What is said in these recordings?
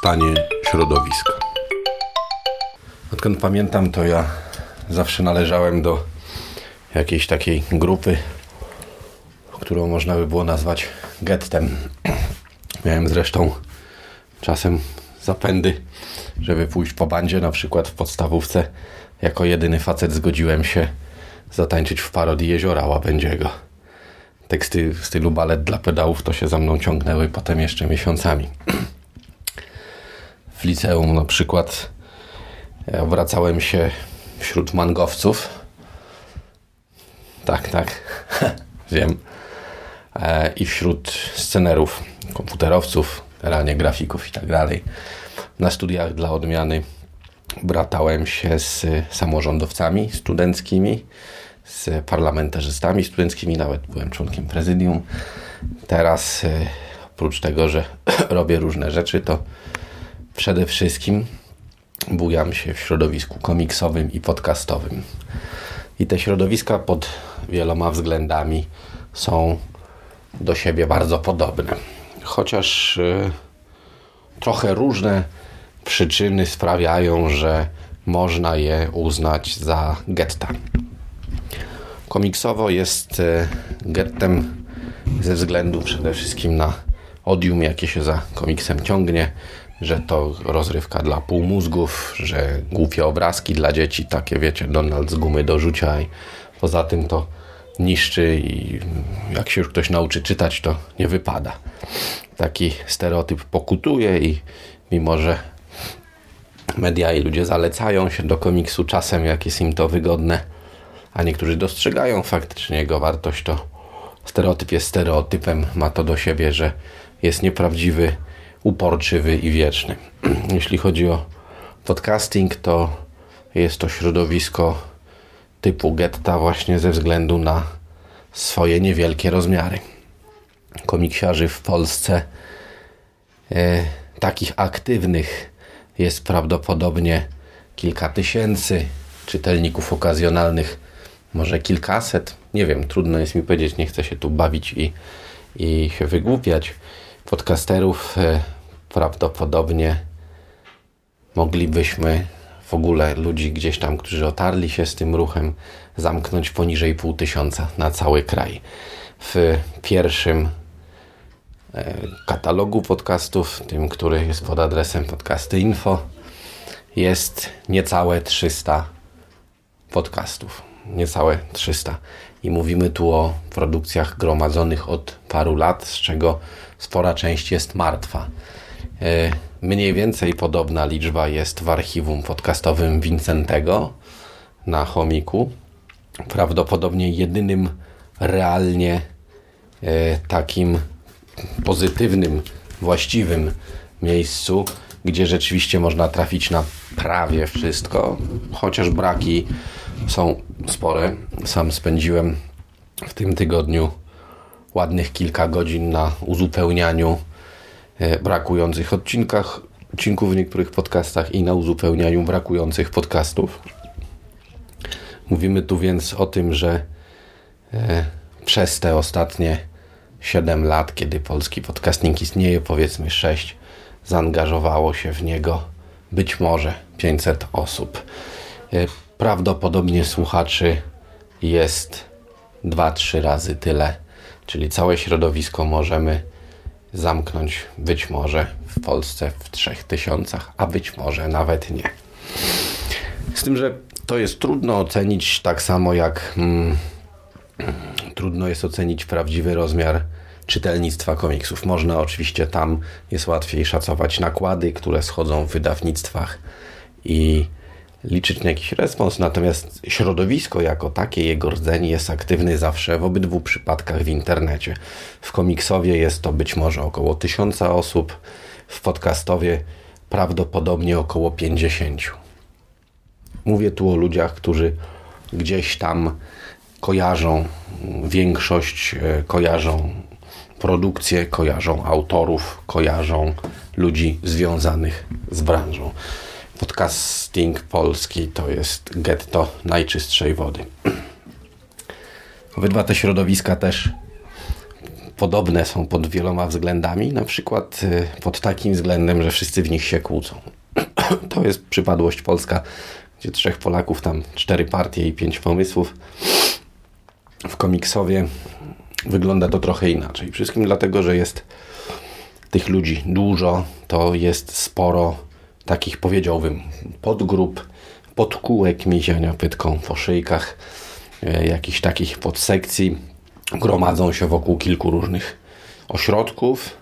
stanie środowiska. Odkąd pamiętam, to ja zawsze należałem do jakiejś takiej grupy, którą można by było nazwać gettem. Miałem zresztą czasem zapędy, żeby pójść po bandzie, na przykład w podstawówce. Jako jedyny facet zgodziłem się zatańczyć w parodii Jeziora Łabędziego. Teksty w stylu balet dla pedałów to się za mną ciągnęły potem jeszcze miesiącami. W liceum na przykład obracałem się wśród mangowców. Tak, tak, wiem. E, I wśród scenerów, komputerowców, realnie grafików i tak dalej. Na studiach dla odmiany bratałem się z samorządowcami studenckimi, z parlamentarzystami studenckimi, nawet byłem członkiem prezydium. Teraz e, oprócz tego, że robię różne rzeczy, to przede wszystkim bujam się w środowisku komiksowym i podcastowym. I te środowiska pod wieloma względami są do siebie bardzo podobne. Chociaż y, trochę różne przyczyny sprawiają, że można je uznać za getta. Komiksowo jest y, gettem ze względu przede wszystkim na odium, jakie się za komiksem ciągnie, że to rozrywka dla półmózgów, że głupie obrazki dla dzieci, takie wiecie, Donald z gumy do rzucia i poza tym to niszczy i jak się już ktoś nauczy czytać, to nie wypada. Taki stereotyp pokutuje i mimo, że media i ludzie zalecają się do komiksu czasem, jak jest im to wygodne, a niektórzy dostrzegają faktycznie jego wartość, to stereotyp jest stereotypem, ma to do siebie, że jest nieprawdziwy, uporczywy i wieczny. Jeśli chodzi o podcasting, to jest to środowisko typu getta właśnie ze względu na swoje niewielkie rozmiary. Komiksiarzy w Polsce e, takich aktywnych jest prawdopodobnie kilka tysięcy, czytelników okazjonalnych może kilkaset. Nie wiem, trudno jest mi powiedzieć, nie chcę się tu bawić i, i się wygłupiać. Podcasterów e, prawdopodobnie moglibyśmy w ogóle ludzi gdzieś tam, którzy otarli się z tym ruchem, zamknąć poniżej pół tysiąca na cały kraj. W pierwszym e, katalogu podcastów, tym, który jest pod adresem podcasty info, jest niecałe 300 podcastów. Niecałe 300. I mówimy tu o produkcjach gromadzonych od paru lat, z czego spora część jest martwa. E, mniej więcej podobna liczba jest w archiwum podcastowym Vincentego na Chomiku. Prawdopodobnie jedynym realnie e, takim pozytywnym, właściwym miejscu, gdzie rzeczywiście można trafić na prawie wszystko, chociaż braki są spore. Sam spędziłem w tym tygodniu ładnych kilka godzin na uzupełnianiu E, brakujących odcinkach, odcinków w niektórych podcastach i na uzupełnianiu brakujących podcastów. Mówimy tu więc o tym, że e, przez te ostatnie 7 lat, kiedy polski podcasting istnieje, powiedzmy 6, zaangażowało się w niego być może 500 osób. E, prawdopodobnie słuchaczy jest 2-3 razy tyle, czyli całe środowisko możemy zamknąć być może w Polsce w trzech tysiącach, a być może nawet nie. Z tym, że to jest trudno ocenić tak samo jak hmm, trudno jest ocenić prawdziwy rozmiar czytelnictwa komiksów. Można oczywiście tam jest łatwiej szacować nakłady, które schodzą w wydawnictwach i liczyć na jakiś respons, natomiast środowisko jako takie, jego rdzeń jest aktywny zawsze w obydwu przypadkach w internecie. W komiksowie jest to być może około tysiąca osób, w podcastowie prawdopodobnie około 50. Mówię tu o ludziach, którzy gdzieś tam kojarzą większość, e, kojarzą produkcję, kojarzą autorów, kojarzą ludzi związanych z branżą podcasting polski to jest getto najczystszej wody. Obydwa te środowiska też podobne są pod wieloma względami, na przykład y, pod takim względem, że wszyscy w nich się kłócą. To jest przypadłość polska, gdzie trzech Polaków, tam cztery partie i pięć pomysłów. W komiksowie wygląda to trochę inaczej. Wszystkim dlatego, że jest tych ludzi dużo, to jest sporo takich, powiedziałbym, podgrup, podkółek miziania pytką po szyjkach, e, jakichś takich podsekcji. Gromadzą się wokół kilku różnych ośrodków.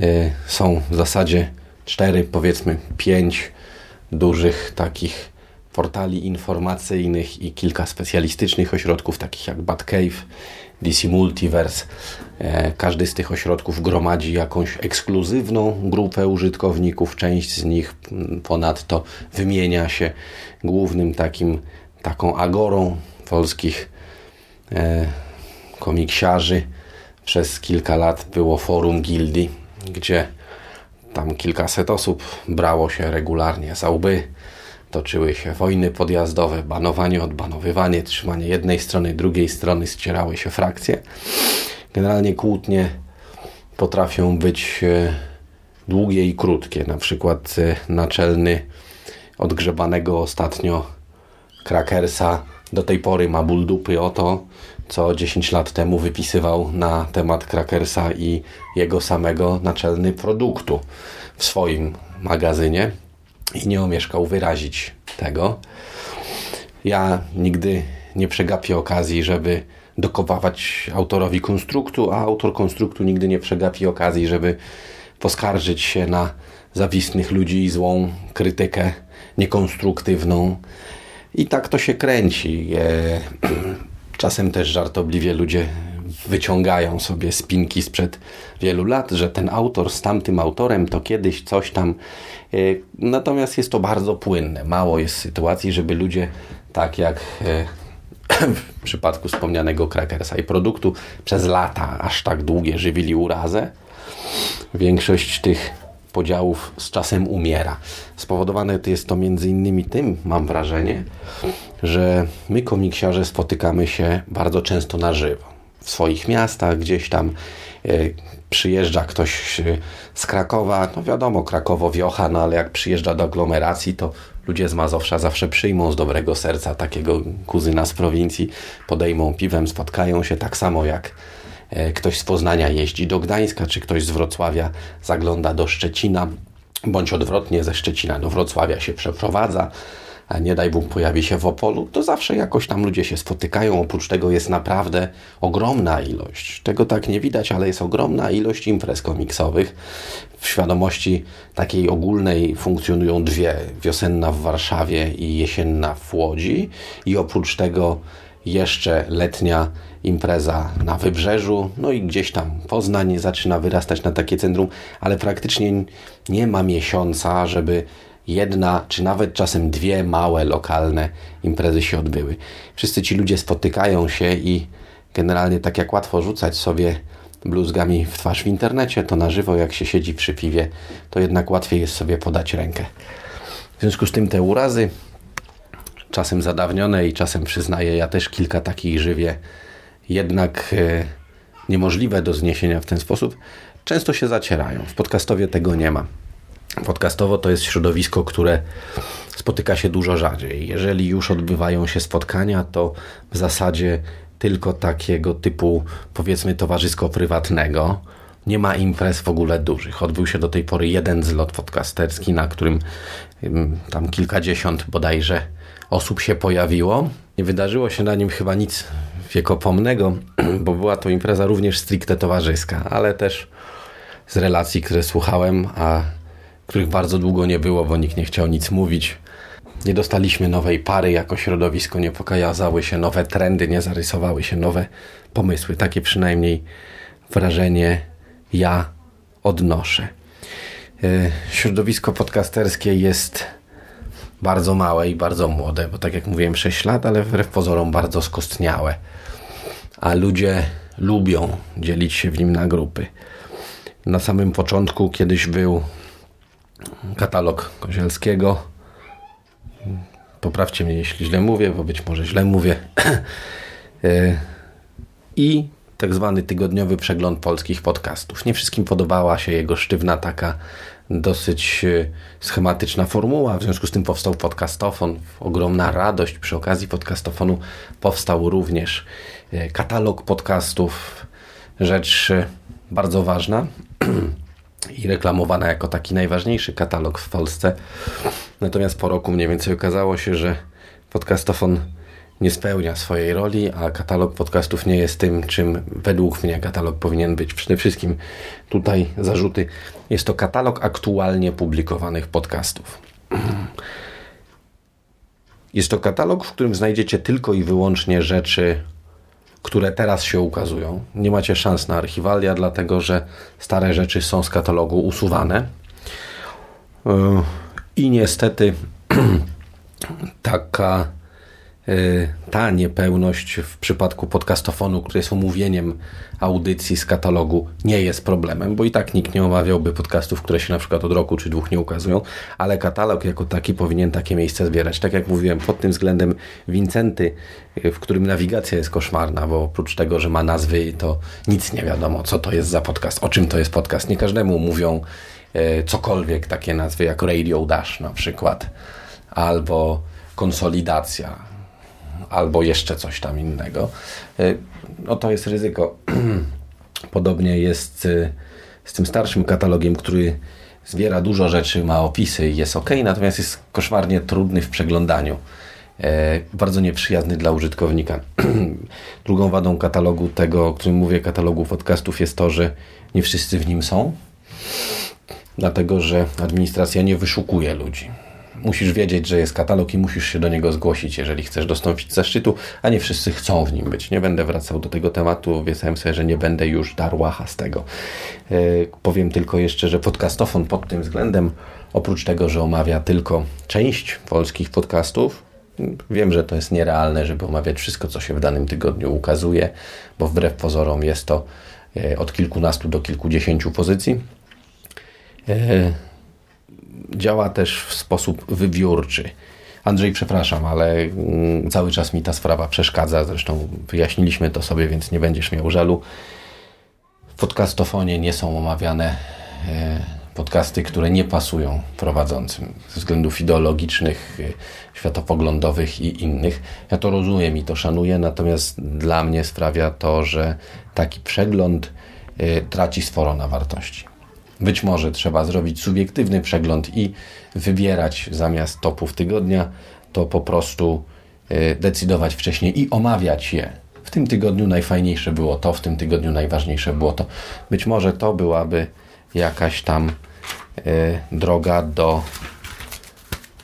E, są w zasadzie cztery, powiedzmy pięć dużych takich portali informacyjnych i kilka specjalistycznych ośrodków, takich jak Batcave, DC Multiverse. E, każdy z tych ośrodków gromadzi jakąś ekskluzywną grupę użytkowników. Część z nich ponadto wymienia się głównym takim, taką agorą polskich e, komiksiarzy. Przez kilka lat było forum gildii, gdzie tam kilkaset osób brało się regularnie za łby toczyły się wojny podjazdowe, banowanie, odbanowywanie, trzymanie jednej strony, drugiej strony, ścierały się frakcje. Generalnie kłótnie potrafią być e, długie i krótkie. Na przykład e, naczelny odgrzebanego ostatnio Krakersa do tej pory ma ból dupy o to, co 10 lat temu wypisywał na temat Krakersa i jego samego naczelny produktu w swoim magazynie i nie omieszkał wyrazić tego. Ja nigdy nie przegapię okazji, żeby dokopywać autorowi konstruktu, a autor konstruktu nigdy nie przegapi okazji, żeby poskarżyć się na zawistnych ludzi i złą krytykę niekonstruktywną. I tak to się kręci. Czasem też żartobliwie ludzie wyciągają sobie spinki sprzed wielu lat, że ten autor z tamtym autorem to kiedyś coś tam. E, natomiast jest to bardzo płynne. Mało jest sytuacji, żeby ludzie tak jak e, w przypadku wspomnianego Krakersa i produktu przez lata aż tak długie żywili urazę. Większość tych podziałów z czasem umiera. Spowodowane jest to między innymi tym, mam wrażenie, że my komiksiarze spotykamy się bardzo często na żywo w swoich miastach, gdzieś tam e, przyjeżdża ktoś z Krakowa, no wiadomo, Krakowo wiocha, no ale jak przyjeżdża do aglomeracji, to ludzie z Mazowsza zawsze przyjmą z dobrego serca takiego kuzyna z prowincji, podejmą piwem, spotkają się tak samo jak e, ktoś z Poznania jeździ do Gdańska, czy ktoś z Wrocławia zagląda do Szczecina, bądź odwrotnie ze Szczecina do Wrocławia się przeprowadza nie daj Bóg pojawi się w Opolu, to zawsze jakoś tam ludzie się spotykają. Oprócz tego jest naprawdę ogromna ilość. Tego tak nie widać, ale jest ogromna ilość imprez komiksowych. W świadomości takiej ogólnej funkcjonują dwie. Wiosenna w Warszawie i jesienna w Łodzi. I oprócz tego jeszcze letnia impreza na wybrzeżu, no i gdzieś tam Poznań zaczyna wyrastać na takie centrum, ale praktycznie nie ma miesiąca, żeby jedna, czy nawet czasem dwie małe, lokalne imprezy się odbyły. Wszyscy ci ludzie spotykają się i generalnie tak jak łatwo rzucać sobie bluzgami w twarz w internecie, to na żywo jak się siedzi przy piwie, to jednak łatwiej jest sobie podać rękę. W związku z tym te urazy, czasem zadawnione i czasem przyznaję, ja też kilka takich żywie, jednak e, niemożliwe do zniesienia w ten sposób, często się zacierają. W podcastowie tego nie ma. Podcastowo to jest środowisko, które spotyka się dużo rzadziej. Jeżeli już odbywają się spotkania, to w zasadzie tylko takiego typu, powiedzmy, towarzysko-prywatnego. Nie ma imprez w ogóle dużych. Odbył się do tej pory jeden zlot podcasterski, na którym tam kilkadziesiąt bodajże osób się pojawiło. Nie wydarzyło się na nim chyba nic wiekopomnego, bo była to impreza również stricte towarzyska, ale też z relacji, które słuchałem, a których bardzo długo nie było, bo nikt nie chciał nic mówić. Nie dostaliśmy nowej pary jako środowisko, nie pokazały się nowe trendy, nie zarysowały się nowe pomysły. Takie przynajmniej wrażenie ja odnoszę. E, środowisko podcasterskie jest bardzo małe i bardzo młode, bo tak jak mówiłem 6 lat, ale wbrew pozorom bardzo skostniałe. A ludzie lubią dzielić się w nim na grupy. Na samym początku kiedyś był katalog Kozielskiego. Poprawcie mnie, jeśli źle mówię, bo być może źle mówię. E, I tak zwany tygodniowy przegląd polskich podcastów. Nie wszystkim podobała się jego sztywna taka dosyć e, schematyczna formuła, w związku z tym powstał podcastofon. Ogromna radość przy okazji podcastofonu powstał również e, katalog podcastów. Rzecz bardzo ważna i reklamowana jako taki najważniejszy katalog w Polsce. Natomiast po roku mniej więcej okazało się, że podcastofon nie spełnia swojej roli, a katalog podcastów nie jest tym, czym według mnie katalog powinien być. Przede wszystkim tutaj zarzuty. Jest to katalog aktualnie publikowanych podcastów. Jest to katalog, w którym znajdziecie tylko i wyłącznie rzeczy, które teraz się ukazują. Nie macie szans na archiwalia, dlatego że stare rzeczy są z katalogu usuwane. Yy, I niestety taka ta niepełność w przypadku podcastofonu, który jest omówieniem audycji z katalogu, nie jest problemem, bo i tak nikt nie omawiałby podcastów, które się na przykład od roku czy dwóch nie ukazują, ale katalog jako taki powinien takie miejsce zbierać. Tak jak mówiłem, pod tym względem Wincenty, y, w którym nawigacja jest koszmarna, bo oprócz tego, że ma nazwy, to nic nie wiadomo, co to jest za podcast, o czym to jest podcast. Nie każdemu mówią y, cokolwiek takie nazwy jak Radio Dash na przykład, albo konsolidacja, albo jeszcze coś tam innego, y, no to jest ryzyko. Podobnie jest y, z tym starszym katalogiem, który zbiera dużo rzeczy, ma opisy i jest ok, natomiast jest koszmarnie trudny w przeglądaniu. E, bardzo nieprzyjazny dla użytkownika. Drugą wadą katalogu tego, o którym mówię, katalogu podcastów jest to, że nie wszyscy w nim są, dlatego że administracja nie wyszukuje ludzi musisz wiedzieć, że jest katalog i musisz się do niego zgłosić, jeżeli chcesz dostąpić zaszczytu, a nie wszyscy chcą w nim być. Nie będę wracał do tego tematu, obiecałem sobie, że nie będę już darłacha z tego. E, powiem tylko jeszcze, że podcastofon pod tym względem, oprócz tego, że omawia tylko część polskich podcastów, Wiem, że to jest nierealne, żeby omawiać wszystko, co się w danym tygodniu ukazuje, bo wbrew pozorom jest to e, od kilkunastu do kilkudziesięciu pozycji. Działa też w sposób wybiórczy. Andrzej, przepraszam, ale mm, cały czas mi ta sprawa przeszkadza. Zresztą wyjaśniliśmy to sobie, więc nie będziesz miał żalu. W podcastofonie nie są omawiane e, podcasty, które nie pasują prowadzącym ze względów ideologicznych, e, światopoglądowych i innych. Ja to rozumiem i to szanuję, natomiast dla mnie sprawia to, że taki przegląd e, traci sporo na wartości. Być może trzeba zrobić subiektywny przegląd i wybierać zamiast topów tygodnia, to po prostu y, decydować wcześniej i omawiać je. W tym tygodniu najfajniejsze było to, w tym tygodniu najważniejsze było to. Być może to byłaby jakaś tam y, droga do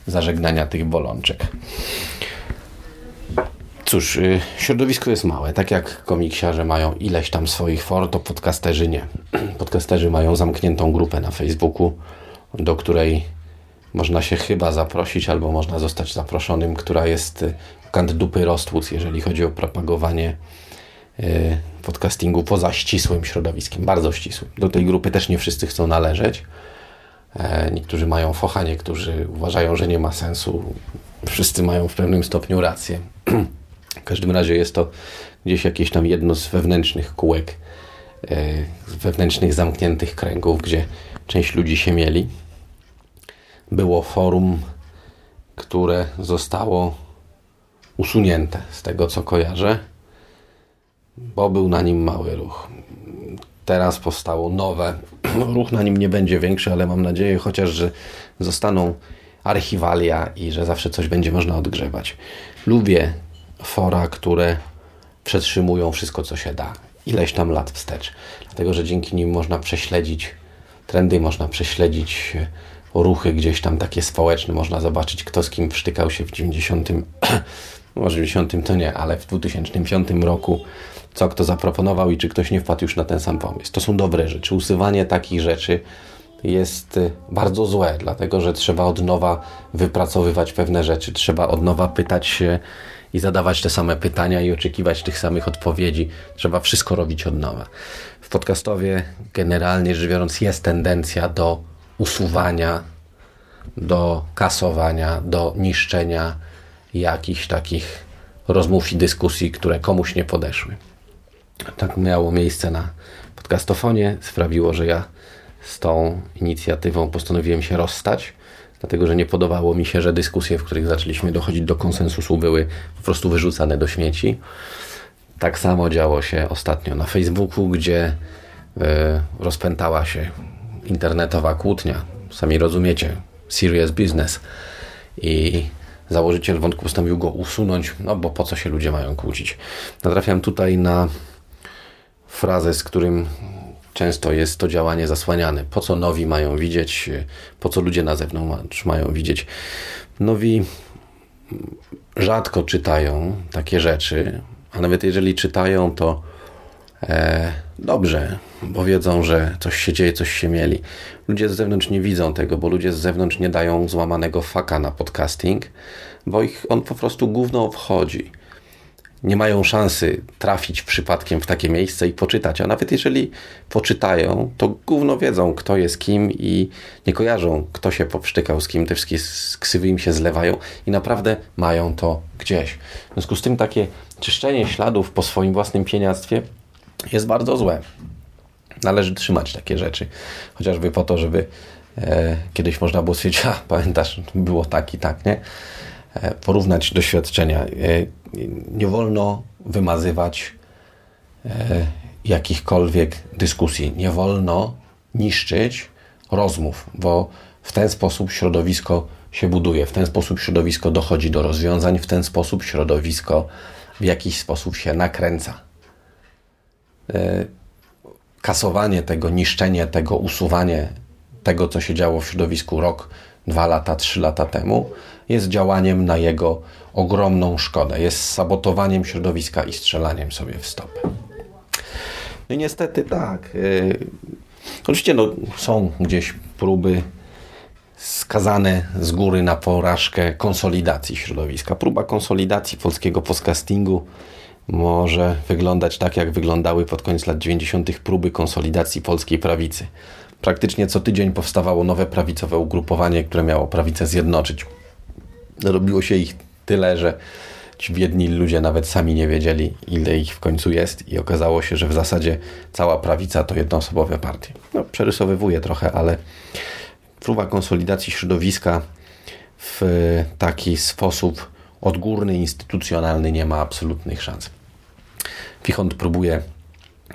zażegnania tych bolączek. Cóż, y, środowisko jest małe. Tak jak komiksiarze mają ileś tam swoich for, to podcasterzy nie. Podcasterzy mają zamkniętą grupę na Facebooku, do której można się chyba zaprosić, albo można zostać zaproszonym, która jest y, kant dupy roztłuc, jeżeli chodzi o propagowanie y, podcastingu poza ścisłym środowiskiem, bardzo ścisłym. Do tej grupy też nie wszyscy chcą należeć. E, niektórzy mają focha, niektórzy uważają, że nie ma sensu. Wszyscy mają w pewnym stopniu rację. W każdym razie jest to gdzieś jakieś tam jedno z wewnętrznych kółek, e, z wewnętrznych zamkniętych kręgów, gdzie część ludzi się mieli. Było forum, które zostało usunięte z tego, co kojarzę, bo był na nim mały ruch. Teraz powstało nowe. Ruch na nim nie będzie większy, ale mam nadzieję chociaż, że zostaną archiwalia i że zawsze coś będzie można odgrzebać. Lubię fora, które przetrzymują wszystko, co się da, ileś tam lat wstecz. Dlatego, że dzięki nim można prześledzić trendy, można prześledzić e, ruchy gdzieś tam takie społeczne, można zobaczyć, kto z kim wsztykał się w 90. może 90 to nie, ale w 2005 roku, co kto zaproponował i czy ktoś nie wpadł już na ten sam pomysł. To są dobre rzeczy. Usuwanie takich rzeczy jest e, bardzo złe, dlatego że trzeba od nowa wypracowywać pewne rzeczy, trzeba od nowa pytać się i zadawać te same pytania i oczekiwać tych samych odpowiedzi. Trzeba wszystko robić od nowa. W podcastowie generalnie rzecz biorąc jest tendencja do usuwania, do kasowania, do niszczenia jakichś takich rozmów i dyskusji, które komuś nie podeszły. tak miało miejsce na podcastofonie, sprawiło, że ja z tą inicjatywą postanowiłem się rozstać, dlatego że nie podobało mi się, że dyskusje, w których zaczęliśmy dochodzić do konsensusu, były po prostu wyrzucane do śmieci. Tak samo działo się ostatnio na Facebooku, gdzie e, rozpętała się internetowa kłótnia. Sami rozumiecie, serious business. I założyciel wątku postanowił go usunąć, no bo po co się ludzie mają kłócić. Natrafiam tutaj na frazę, z którym często jest to działanie zasłaniane. Po co nowi mają widzieć, po co ludzie na zewnątrz mają widzieć. Nowi rzadko czytają takie rzeczy, a nawet jeżeli czytają, to e, dobrze, bo wiedzą, że coś się dzieje, coś się mieli. Ludzie z zewnątrz nie widzą tego, bo ludzie z zewnątrz nie dają złamanego faka na podcasting, bo ich on po prostu gówno wchodzi. Nie mają szansy trafić przypadkiem w takie miejsce i poczytać, a nawet jeżeli poczytają, to gówno wiedzą, kto jest kim i nie kojarzą, kto się poprztykał z kim, te wszystkie ksywy im się zlewają i naprawdę mają to gdzieś. W związku z tym takie czyszczenie śladów po swoim własnym pieniactwie jest bardzo złe. Należy trzymać takie rzeczy, chociażby po to, żeby e, kiedyś można było stwierdzić, a pamiętasz, było tak i tak, nie? E, porównać doświadczenia. E, nie wolno wymazywać e, jakichkolwiek dyskusji. Nie wolno niszczyć rozmów, bo w ten sposób środowisko się buduje, w ten sposób środowisko dochodzi do rozwiązań, w ten sposób środowisko w jakiś sposób się nakręca. Kasowanie tego, niszczenie tego, usuwanie tego, co się działo w środowisku rok, dwa lata, trzy lata temu, jest działaniem na jego ogromną szkodę. Jest sabotowaniem środowiska i strzelaniem sobie w stopę. No i niestety tak. Yy, oczywiście no, są gdzieś próby skazane z góry na porażkę konsolidacji środowiska. Próba konsolidacji polskiego podcastingu może wyglądać tak, jak wyglądały pod koniec lat 90. próby konsolidacji polskiej prawicy. Praktycznie co tydzień powstawało nowe prawicowe ugrupowanie, które miało prawicę zjednoczyć. Robiło się ich tyle, że ci biedni ludzie nawet sami nie wiedzieli, ile ich w końcu jest i okazało się, że w zasadzie cała prawica to jednoosobowe partie. No, przerysowywuję trochę, ale próba konsolidacji środowiska w taki sposób odgórny, instytucjonalny nie ma absolutnych szans. Fichont próbuje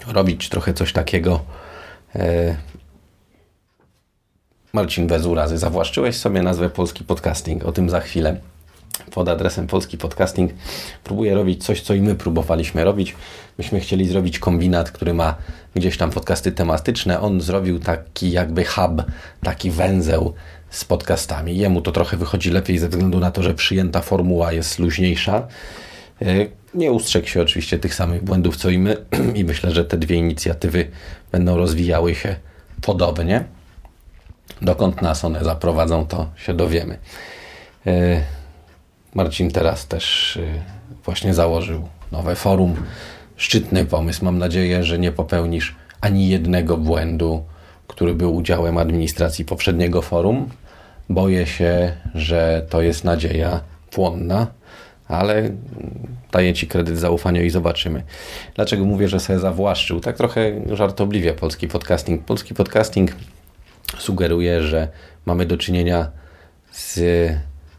robić trochę coś takiego. Marcin Bezurazy, zawłaszczyłeś sobie nazwę Polski Podcasting. O tym za chwilę pod adresem Polski Podcasting próbuje robić coś, co i my próbowaliśmy robić. Myśmy chcieli zrobić kombinat, który ma gdzieś tam podcasty tematyczne. On zrobił taki jakby hub, taki węzeł z podcastami. Jemu to trochę wychodzi lepiej ze względu na to, że przyjęta formuła jest luźniejsza. E, nie ustrzegł się oczywiście tych samych błędów, co i my i myślę, że te dwie inicjatywy będą rozwijały się podobnie. Dokąd nas one zaprowadzą, to się dowiemy. E, Marcin teraz też y, właśnie założył nowe forum. Szczytny pomysł. Mam nadzieję, że nie popełnisz ani jednego błędu, który był udziałem administracji poprzedniego forum. Boję się, że to jest nadzieja płonna, ale daję Ci kredyt zaufania i zobaczymy. Dlaczego mówię, że sobie zawłaszczył? Tak trochę żartobliwie polski podcasting. Polski podcasting sugeruje, że mamy do czynienia z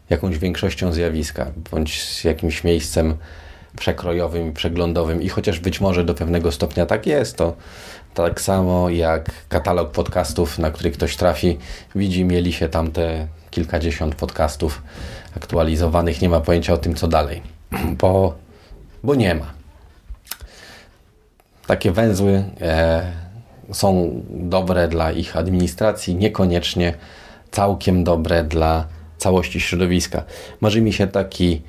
jakąś większością zjawiska, bądź z jakimś miejscem przekrojowym przeglądowym. I chociaż być może do pewnego stopnia tak jest, to tak samo jak katalog podcastów, na który ktoś trafi, widzi, mieli się tam te kilkadziesiąt podcastów aktualizowanych, nie ma pojęcia o tym, co dalej, bo, bo nie ma. Takie węzły e, są dobre dla ich administracji, niekoniecznie całkiem dobre dla całości środowiska. Marzy mi się taki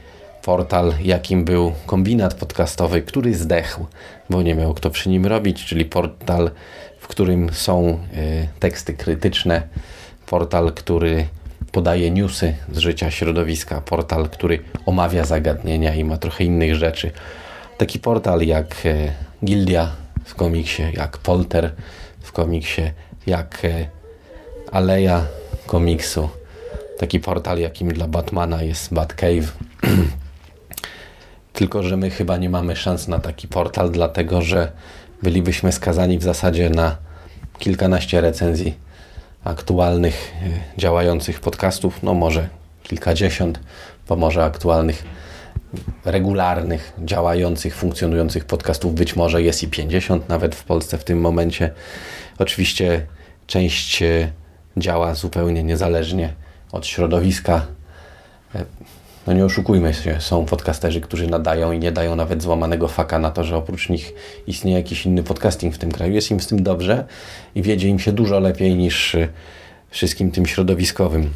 portal, jakim był kombinat podcastowy, który zdechł, bo nie miał kto przy nim robić, czyli portal, w którym są y, teksty krytyczne, portal, który podaje newsy z życia środowiska, portal, który omawia zagadnienia i ma trochę innych rzeczy. Taki portal jak y, Gildia w komiksie, jak Polter w komiksie, jak y, Aleja komiksu, taki portal, jakim dla Batmana jest Batcave. Tylko, że my chyba nie mamy szans na taki portal, dlatego że bylibyśmy skazani w zasadzie na kilkanaście recenzji aktualnych, e, działających podcastów, no może kilkadziesiąt, bo może aktualnych, regularnych, działających, funkcjonujących podcastów być może jest i 50 nawet w Polsce w tym momencie. Oczywiście część e, działa zupełnie niezależnie od środowiska. E, no nie oszukujmy się, są podcasterzy, którzy nadają i nie dają nawet złamanego faka na to, że oprócz nich istnieje jakiś inny podcasting w tym kraju. Jest im z tym dobrze i wiedzie im się dużo lepiej niż e, wszystkim tym środowiskowym.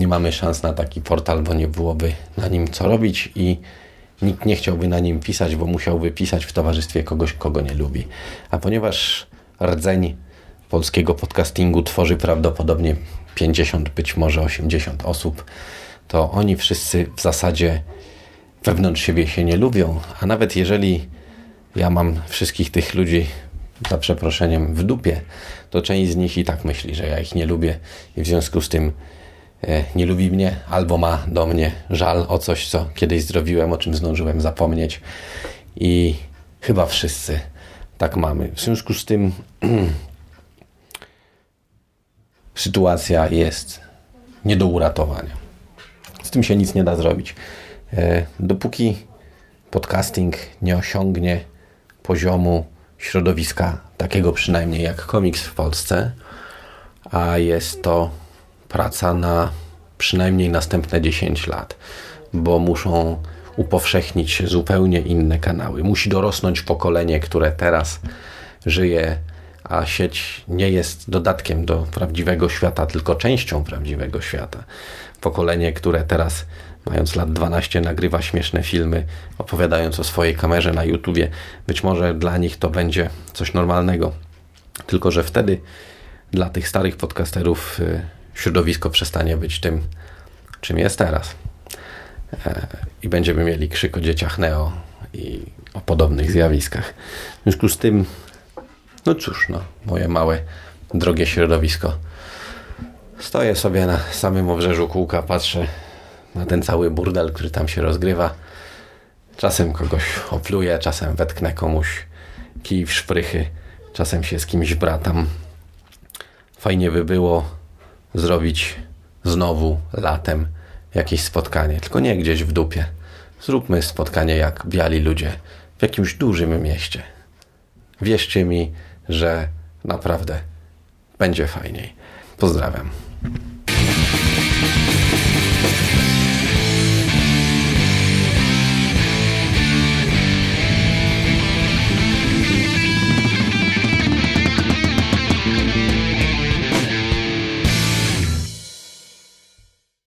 Nie mamy szans na taki portal, bo nie byłoby na nim co robić i nikt nie chciałby na nim pisać, bo musiałby pisać w towarzystwie kogoś, kogo nie lubi. A ponieważ rdzeń polskiego podcastingu tworzy prawdopodobnie 50, być może 80 osób, to oni wszyscy w zasadzie wewnątrz siebie się nie lubią, a nawet jeżeli ja mam wszystkich tych ludzi za przeproszeniem w dupie, to część z nich i tak myśli, że ja ich nie lubię i w związku z tym nie lubi mnie albo ma do mnie żal o coś, co kiedyś zrobiłem, o czym zdążyłem zapomnieć i chyba wszyscy tak mamy. W związku z tym sytuacja jest nie do uratowania. Z tym się nic nie da zrobić. E, dopóki podcasting nie osiągnie poziomu środowiska, takiego przynajmniej jak komiks w Polsce, a jest to praca na przynajmniej następne 10 lat, bo muszą upowszechnić zupełnie inne kanały. Musi dorosnąć pokolenie, które teraz żyje a sieć nie jest dodatkiem do prawdziwego świata, tylko częścią prawdziwego świata. Pokolenie, które teraz, mając lat 12, nagrywa śmieszne filmy, opowiadając o swojej kamerze na YouTubie, być może dla nich to będzie coś normalnego. Tylko, że wtedy dla tych starych podcasterów y, środowisko przestanie być tym, czym jest teraz. E, I będziemy mieli krzyk o dzieciach Neo i o podobnych zjawiskach. W związku z tym no cóż, no, moje małe, drogie środowisko. Stoję sobie na samym obrzeżu kółka, patrzę na ten cały burdel, który tam się rozgrywa. Czasem kogoś opluję, czasem wetknę komuś kij w szprychy, czasem się z kimś bratam. Fajnie by było zrobić znowu latem jakieś spotkanie, tylko nie gdzieś w dupie. Zróbmy spotkanie jak biali ludzie w jakimś dużym mieście. Wierzcie mi, że naprawdę będzie fajniej. Pozdrawiam.